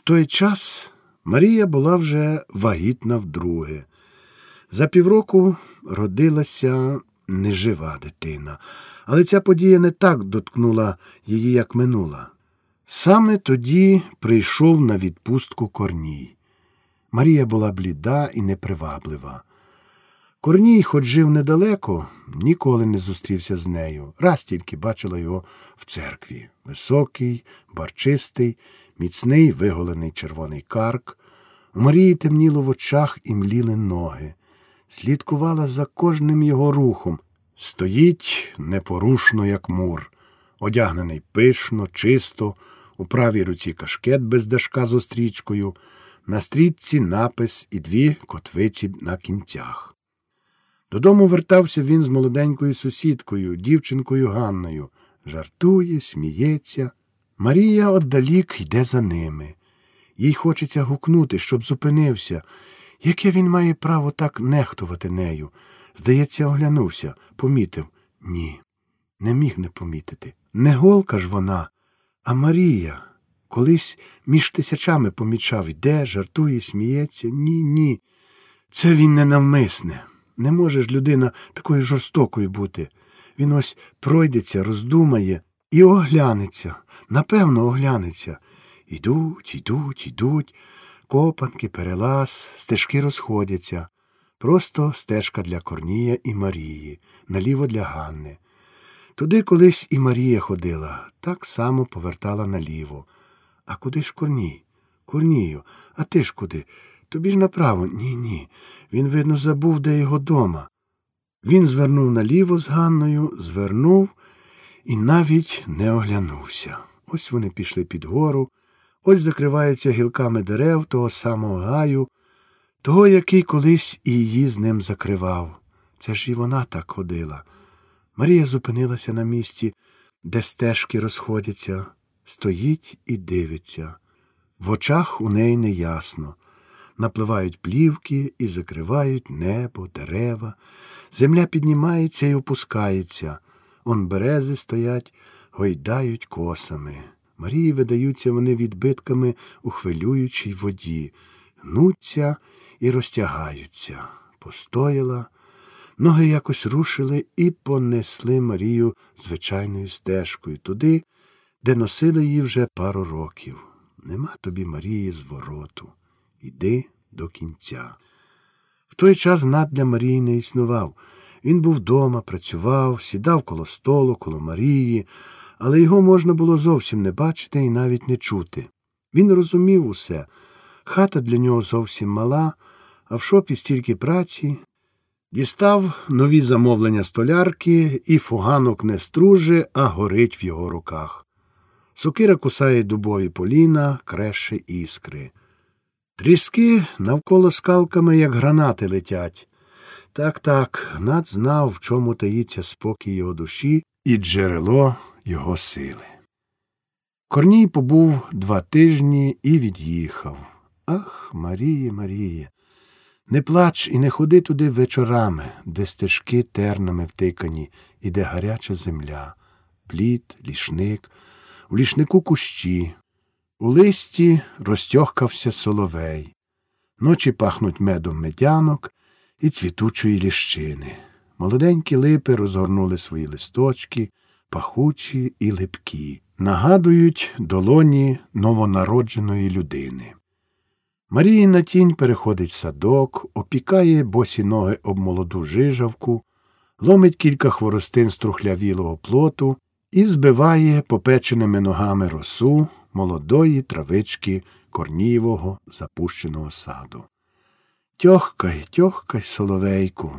В той час Марія була вже вагітна вдруге. За півроку родилася нежива дитина, але ця подія не так доткнула її, як минула. Саме тоді прийшов на відпустку Корній. Марія була бліда і неприваблива. Корній, хоч жив недалеко, ніколи не зустрівся з нею. Раз тільки бачила його в церкві. Високий, барчистий, міцний виголений червоний карк. У Марії темніло в очах і мліли ноги. Слідкувала за кожним його рухом. Стоїть непорушно, як мур, одягнений пишно, чисто, у правій руці кашкет без дашка з острічкою, на стрічці напис і дві котвиці на кінцях. Додому вертався він з молоденькою сусідкою, дівчинкою Ганною. Жартує, сміється. Марія отдалік йде за ними. Їй хочеться гукнути, щоб зупинився. Яке він має право так нехтувати нею? Здається, оглянувся, помітив. Ні, не міг не помітити. Не голка ж вона, а Марія. Колись між тисячами помічав йде, жартує, сміється. Ні, ні. Це він ненавмисне. Не може ж людина такою жорстокою бути. Він ось пройдеться, роздумає і оглянеться, напевно, оглянеться. Йдуть, йдуть, йдуть, копанки, перелаз, стежки розходяться. Просто стежка для Корнія і Марії, наліво для Ганни. Туди колись і Марія ходила, так само повертала наліво. А куди ж Корній? Корнію, а ти ж куди? Тобі ж направо. Ні, ні. Він, видно, забув, де його дома. Він звернув наліво з Ганною, звернув і навіть не оглянувся. Ось вони пішли під гору, ось закриваються гілками дерев того самого гаю, того, який колись і її з ним закривав. Це ж і вона так ходила. Марія зупинилася на місці, де стежки розходяться, стоїть і дивиться. В очах у неї неясно. Напливають плівки і закривають небо, дерева. Земля піднімається і опускається. Он берези стоять, гойдають косами. Марії видаються вони відбитками у хвилюючій воді, гнуться і розтягаються. Постояла, ноги якось рушили і понесли Марію звичайною стежкою туди, де носили її вже пару років. Нема тобі Марії звороту. Іди до кінця. В той час над для Марії не існував. Він був вдома, працював, сідав коло столу, коло Марії, але його можна було зовсім не бачити і навіть не чути. Він розумів усе. Хата для нього зовсім мала, а в шопі стільки праці. Дістав нові замовлення столярки, і фуганок не струже, а горить в його руках. Сокира кусає дубові поліна, креше іскри. Тріски навколо скалками, як гранати летять. Так, так, Гнат знав, в чому таїться спокій його душі і джерело його сили. Корній побув два тижні і від'їхав. Ах, Маріє, Маріє, не плач і не ходи туди вечорами, де стежки тернами втикані, і де гаряча земля, плід, лішник, у лішнику кущі. У листі розтьохкався соловей. Ночі пахнуть медом медянок і цвітучої ліщини. Молоденькі липи розгорнули свої листочки, пахучі і липкі, нагадують долоні новонародженої людини. Маріїна тінь переходить садок, опікає босі ноги об молоду жижавку, ломить кілька хворостин струхлявілого плоту і збиває попеченими ногами росу молодої травички корнівого запущеного саду. Тьохкай, тьохкай, соловейку.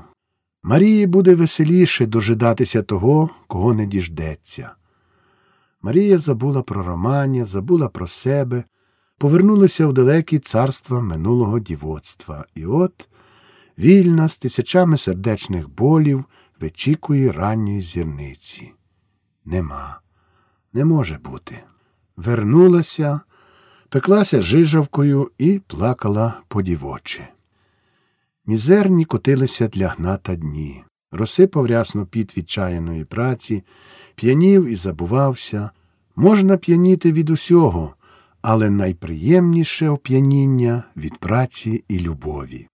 Марії буде веселіше дожидатися того, кого не діждеться. Марія забула про Романя, забула про себе, повернулася в далекі царства минулого дівоцтва, і от вільна з тисячами сердечних болів вичікує ранньої зірниці. Нема, не може бути. Вернулася, пеклася жижавкою і плакала подівоче. Мізерні котилися для гната дні. Розсипав рясно під відчаяної праці, п'янів і забувався. Можна п'яніти від усього, але найприємніше оп'яніння від праці і любові.